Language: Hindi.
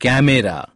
कैमेरा